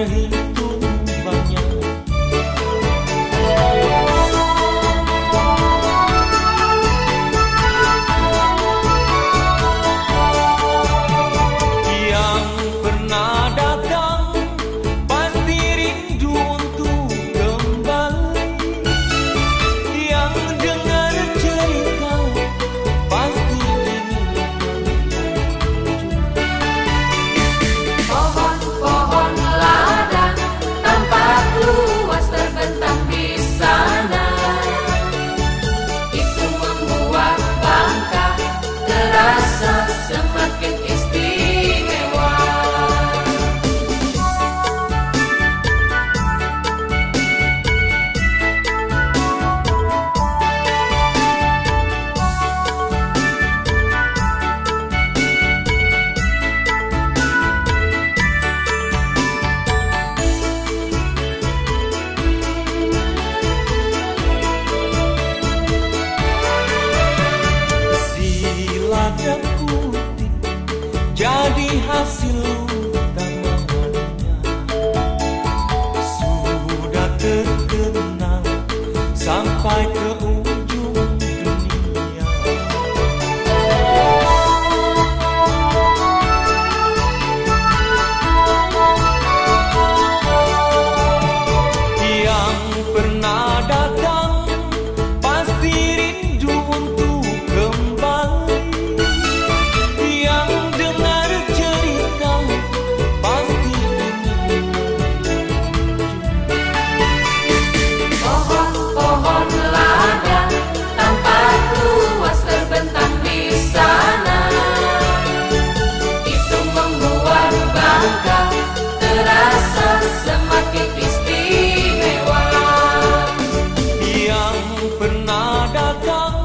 terhitung sampai ke ada kau